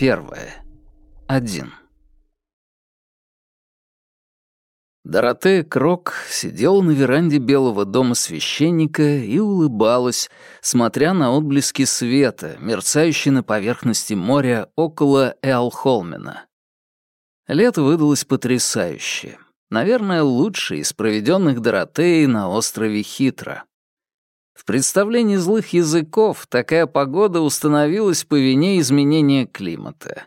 первая. Один. Доротея Крок сидела на веранде Белого дома священника и улыбалась, смотря на отблески света, мерцающие на поверхности моря около Эалхолмена. Лето выдалось потрясающее. Наверное, лучшее из проведенных Доротеей на острове Хитро. В представлении злых языков такая погода установилась по вине изменения климата.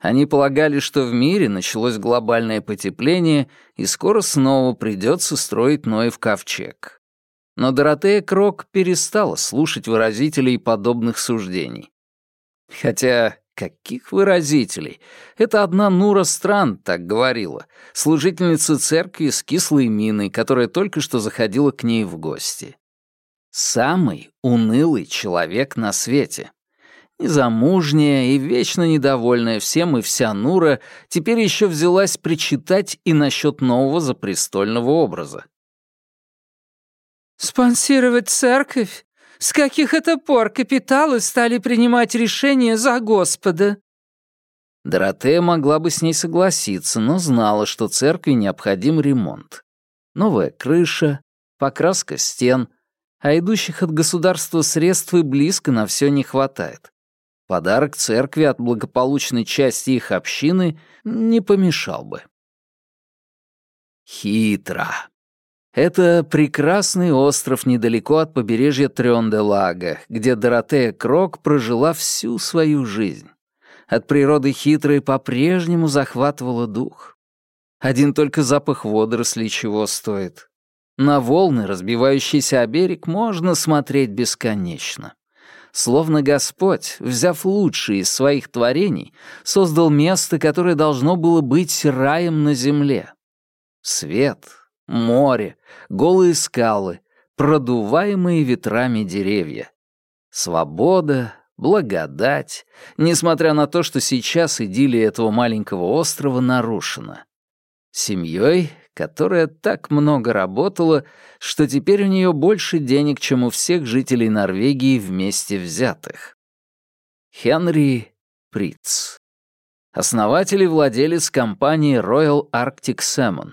Они полагали, что в мире началось глобальное потепление, и скоро снова придется строить Ноев ковчег. Но Доротея Крок перестала слушать выразителей подобных суждений. Хотя каких выразителей? Это одна Нура Стран так говорила, служительница церкви с кислой миной, которая только что заходила к ней в гости. Самый унылый человек на свете. Незамужняя и вечно недовольная всем и вся Нура теперь еще взялась причитать и насчет нового запрестольного образа. «Спонсировать церковь? С каких это пор капиталы стали принимать решения за Господа?» Доротея могла бы с ней согласиться, но знала, что церкви необходим ремонт. Новая крыша, покраска стен, а идущих от государства средств и близко на все не хватает. Подарок церкви от благополучной части их общины не помешал бы. Хитро. Это прекрасный остров недалеко от побережья Трёнде-Лага, где Доротея Крок прожила всю свою жизнь. От природы хитрой по-прежнему захватывала дух. Один только запах водорослей чего стоит. На волны, разбивающиеся о берег, можно смотреть бесконечно. Словно Господь, взяв лучшие из своих творений, создал место, которое должно было быть раем на земле. Свет, море, голые скалы, продуваемые ветрами деревья. Свобода, благодать, несмотря на то, что сейчас идиллия этого маленького острова нарушена. Семьей, которая так много работала, что теперь у нее больше денег, чем у всех жителей Норвегии вместе взятых. Хенри Приц. Основатель и владелец компании Royal Arctic Salmon.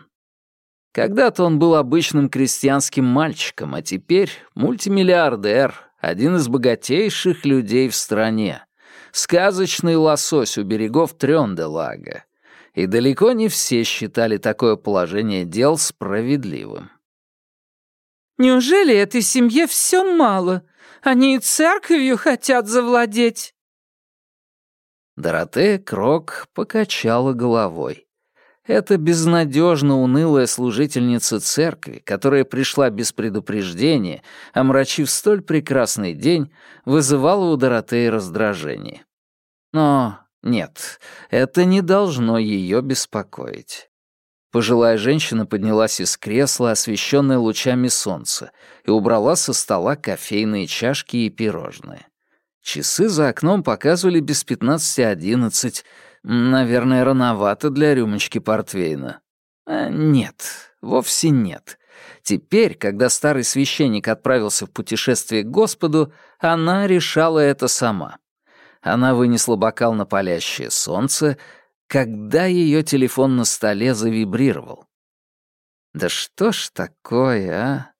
Когда-то он был обычным крестьянским мальчиком, а теперь мультимиллиардер, один из богатейших людей в стране. Сказочный лосось у берегов Трёнделага и далеко не все считали такое положение дел справедливым. «Неужели этой семье все мало? Они и церковью хотят завладеть?» Доротея Крок покачала головой. Эта безнадежно унылая служительница церкви, которая пришла без предупреждения, омрачив столь прекрасный день, вызывала у Доротеи раздражение. Но нет, это не должно ее беспокоить. Пожилая женщина поднялась из кресла, освещенное лучами солнца, и убрала со стола кофейные чашки и пирожные. Часы за окном показывали без пятнадцати одиннадцать. Наверное, рановато для рюмочки портвейна. А нет, вовсе нет. Теперь, когда старый священник отправился в путешествие к Господу, она решала это сама. Она вынесла бокал на палящее солнце, когда ее телефон на столе завибрировал. Да что ж такое, а?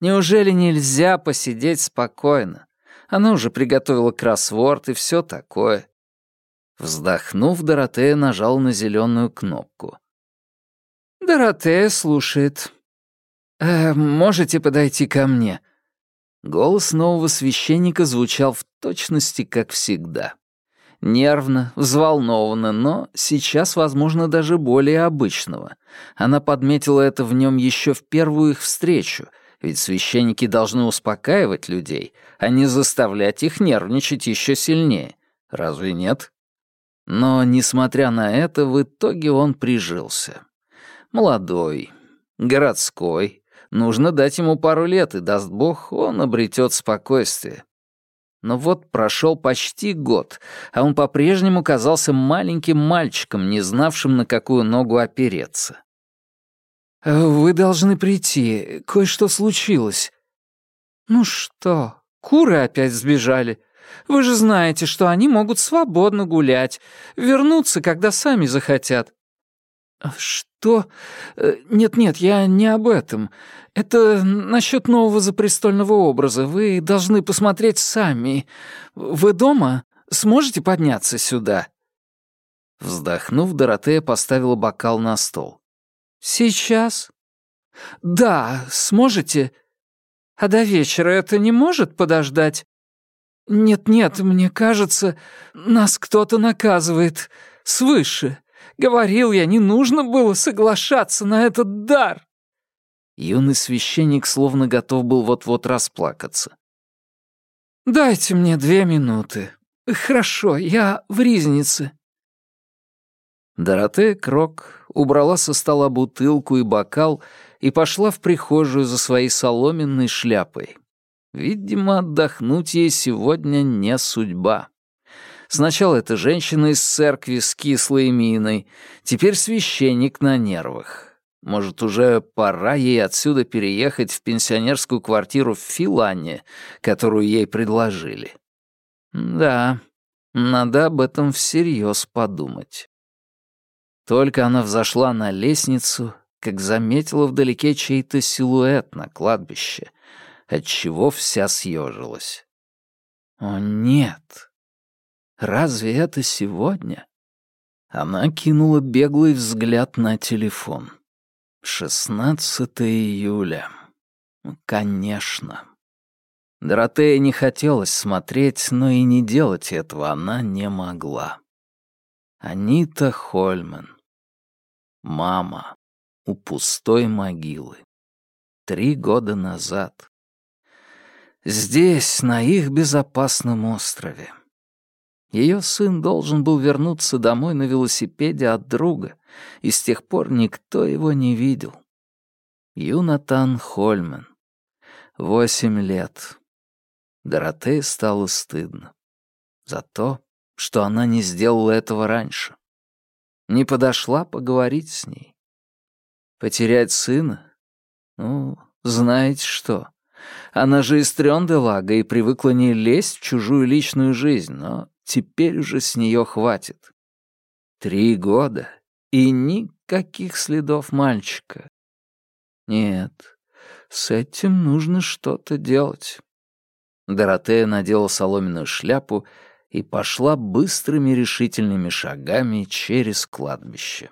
Неужели нельзя посидеть спокойно? Она уже приготовила кроссворд и все такое. Вздохнув, Доротея нажала на зеленую кнопку. «Доротея слушает. Э, можете подойти ко мне?» Голос нового священника звучал в точности, как всегда. Нервно, взволнованно, но сейчас, возможно, даже более обычного. Она подметила это в нем еще в первую их встречу, ведь священники должны успокаивать людей, а не заставлять их нервничать еще сильнее. Разве нет? Но, несмотря на это, в итоге он прижился. Молодой, городской, Нужно дать ему пару лет, и, даст бог, он обретет спокойствие. Но вот прошел почти год, а он по-прежнему казался маленьким мальчиком, не знавшим, на какую ногу опереться. «Вы должны прийти. Кое-что случилось». «Ну что, куры опять сбежали. Вы же знаете, что они могут свободно гулять, вернуться, когда сами захотят». «Что? Э, нет-нет, я не об этом. Это насчет нового запрестольного образа. Вы должны посмотреть сами. Вы дома? Сможете подняться сюда?» Вздохнув, Доротея поставила бокал на стол. «Сейчас?» «Да, сможете. А до вечера это не может подождать?» «Нет-нет, мне кажется, нас кто-то наказывает. Свыше. Говорил я, не нужно было соглашаться на этот дар». Юный священник словно готов был вот-вот расплакаться. «Дайте мне две минуты. Хорошо, я в ризнице». Доротея Крок убрала со стола бутылку и бокал и пошла в прихожую за своей соломенной шляпой. Видимо, отдохнуть ей сегодня не судьба. Сначала эта женщина из церкви с кислой миной, теперь священник на нервах. Может, уже пора ей отсюда переехать в пенсионерскую квартиру в Филане, которую ей предложили. Да, надо об этом всерьез подумать. Только она взошла на лестницу, как заметила вдалеке чей-то силуэт на кладбище, отчего вся съежилась. О, нет! Разве это сегодня? Она кинула беглый взгляд на телефон. 16 июля. Конечно. Доротея не хотелось смотреть, но и не делать этого она не могла. Анита Хольман. Мама у пустой могилы. Три года назад. Здесь, на их безопасном острове. Ее сын должен был вернуться домой на велосипеде от друга, и с тех пор никто его не видел. Юнатан Хольман. Восемь лет. Доротее стало стыдно. За то, что она не сделала этого раньше. Не подошла поговорить с ней. Потерять сына? Ну, знаете что. Она же из Трёнделага и привыкла не лезть в чужую личную жизнь, но теперь уже с нее хватит. Три года и никаких следов мальчика. Нет, с этим нужно что-то делать. Доротея надела соломенную шляпу и пошла быстрыми решительными шагами через кладбище.